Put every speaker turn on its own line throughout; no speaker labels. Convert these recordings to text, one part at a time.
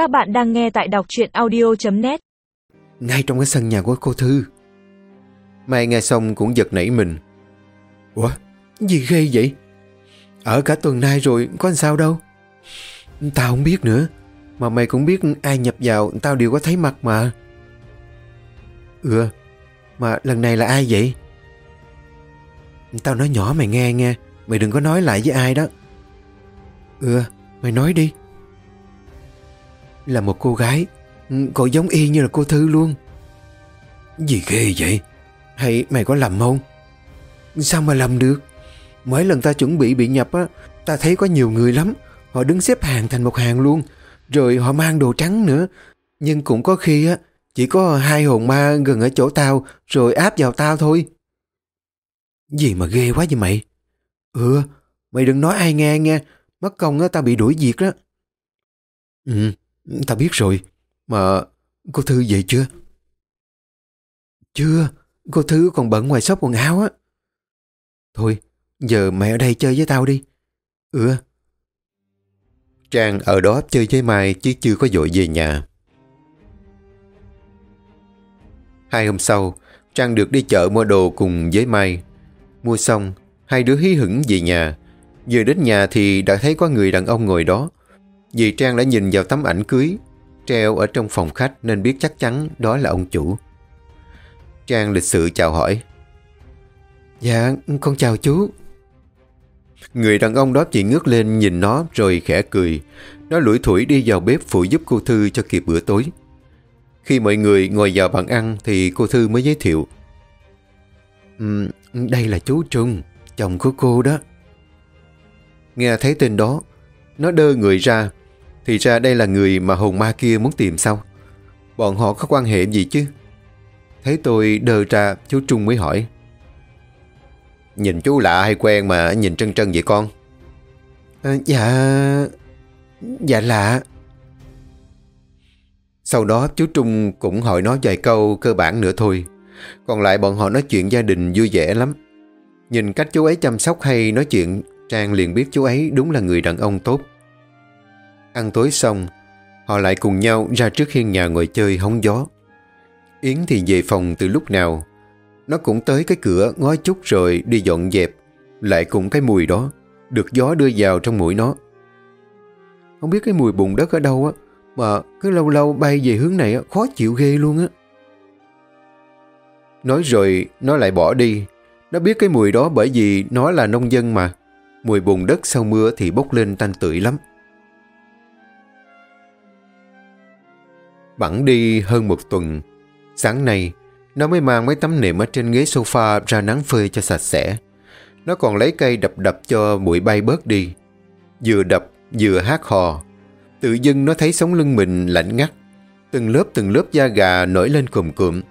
Các bạn đang nghe tại đọc truyện audio.net
Ngay trong cái sân nhà của cô Thư. Mai nghe xong cũng giật nảy mình. Ủa, gì ghê vậy? Ở cả tuần nay rồi, có làm sao đâu? Tao không biết nữa, Mà mày cũng biết ai nhập vào, Tao đều có thấy mặt mà. Ừ Mà lần này là ai vậy? Tao nói nhỏ mày nghe nghe, Mày đừng có nói lại với ai đó. Ừ Mày nói đi. Là một cô gái Cô giống y như là cô Thư luôn. Gì ghê vậy? Hay mày có lầm không? Sao mà lầm được? Mỗi lần ta chuẩn bị bị nhập á Ta thấy có nhiều người lắm. Họ đứng xếp hàng thành một hàng luôn. Rồi họ mang đồ trắng nữa. Nhưng cũng có khi á Chỉ có hai hồn ma gần ở chỗ tao Rồi áp vào tao thôi. Gì mà ghê quá vậy mày? Ừ Mày đừng nói ai nghe nghe. Mất công á tao bị đuổi việc đó. Ừ ta biết rồi Mà cô Thư về chưa Chưa Cô Thư còn bận ngoài shop quần áo á Thôi Giờ mày ở đây chơi với tao đi Ừ Trang ở đó chơi với Mai chứ chưa có dội về nhà. Hai hôm sau, Trang được đi chợ mua đồ cùng với Mai. Mua xong, hai đứa hí hửng về nhà. Vừa đến nhà thì đã thấy có người đàn ông ngồi đó. Vì Trang đã nhìn vào tấm ảnh cưới, treo ở trong phòng khách nên biết chắc chắn đó là ông chủ. Trang lịch sự chào hỏi. Dạ, con chào chú. Người đàn ông đó chỉ ngước lên nhìn nó rồi khẽ cười. Nó lủi thủi đi vào bếp phụ giúp cô Thư cho kịp bữa tối. Khi mọi người ngồi vào bàn ăn thì cô Thư mới giới thiệu. Um, đây là chú Trung, chồng của cô đó. Nghe thấy tên đó, nó đơ người ra. Thì ra đây là người mà hồn ma kia muốn tìm sao? Bọn họ có quan hệ gì chứ? Thấy tôi đơ ra, chú Trung mới hỏi. Nhìn chú lạ hay quen mà nhìn trân trân vậy con? À, dạ... Dạ lạ. Sau đó chú Trung cũng hỏi nó vài câu cơ bản nữa thôi. Còn lại bọn họ nói chuyện gia đình vui vẻ lắm. Nhìn cách chú ấy chăm sóc hay nói chuyện, Trang liền biết chú ấy đúng là người đàn ông tốt. Ăn tối xong, họ lại cùng nhau ra trước hiên nhà ngồi chơi hóng gió. Yến thì về phòng từ lúc nào, nó cũng tới cái cửa ngó chút rồi đi dọn dẹp, lại cùng cái mùi đó, được gió đưa vào trong mũi nó. Không biết cái mùi bùn đất ở đâu á, mà cứ lâu lâu bay về hướng này á, khó chịu ghê luôn á. Nói rồi nó lại bỏ đi. Nó biết cái mùi đó bởi vì nó là nông dân mà. Mùi bùn đất sau mưa thì bốc lên tanh tưởi lắm. Bẵng đi hơn một tuần. Sáng nay, nó mới mang mấy tấm nệm ở trên ghế sofa ra nắng phơi cho sạch sẽ. Nó còn lấy cây đập đập cho bụi bay bớt đi. Vừa đập, vừa hát hò. Tự dưng nó thấy sống lưng mình lạnh ngắt. Từng lớp từng lớp da gà nổi lên cùm cụm.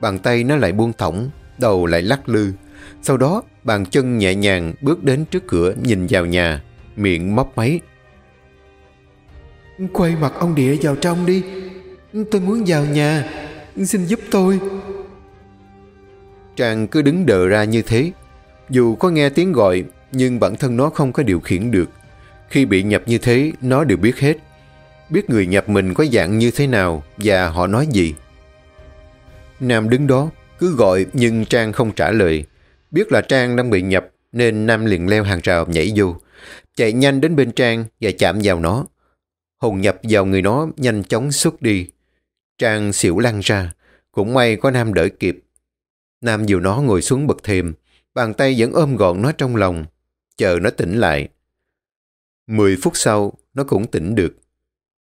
Bàn tay nó lại buông thõng, đầu lại lắc lư. Sau đó, bàn chân nhẹ nhàng bước đến trước cửa nhìn vào nhà, miệng móc máy. Quay mặt ông địa vào trong đi. Tôi muốn vào nhà. Xin giúp tôi. Trang cứ đứng đờ ra như thế. Dù có nghe tiếng gọi, nhưng bản thân nó không có điều khiển được. Khi bị nhập như thế, nó đều biết hết. Biết người nhập mình có dạng như thế nào và họ nói gì. Nam đứng đó, cứ gọi nhưng Trang không trả lời. Biết là Trang đang bị nhập nên Nam liền leo hàng rào nhảy vô. Chạy nhanh đến bên Trang và chạm vào nó. Hồn nhập vào người nó nhanh chóng xuất đi. Trang xỉu lăn ra. Cũng may có Nam đợi kịp. Nam dìu nó ngồi xuống bậc thềm. Bàn tay vẫn ôm gọn nó trong lòng. Chờ nó tỉnh lại. Mười phút sau, nó cũng tỉnh được.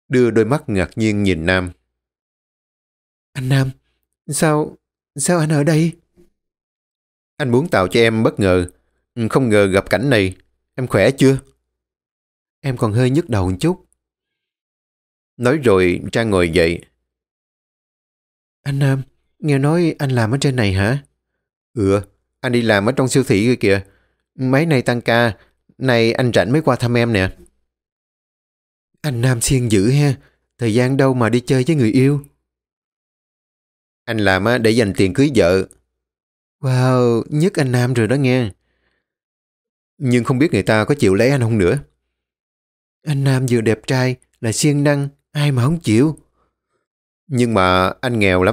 Đưa đôi mắt ngạc nhiên nhìn Nam. Anh Nam, sao, sao anh ở đây? Anh muốn tạo cho em bất ngờ. Không ngờ gặp cảnh này. Em khỏe chưa? Em còn hơi nhức đầu một chút. Nói rồi Trang ngồi dậy. Anh Nam, nghe nói anh làm ở trên này hả? Ừ, anh đi làm ở trong siêu thị kia kìa. Mấy nay tăng ca, này anh rảnh mới qua thăm em nè. Anh Nam siêng dữ ha, thời gian đâu mà đi chơi với người yêu. Anh làm để dành tiền cưới vợ. Wow, nhất anh Nam rồi đó nghe. Nhưng không biết người ta có chịu lấy anh không nữa. Anh Nam vừa đẹp trai, lại siêng năng, Ai mà không chịu? Nhưng mà anh nghèo lắm.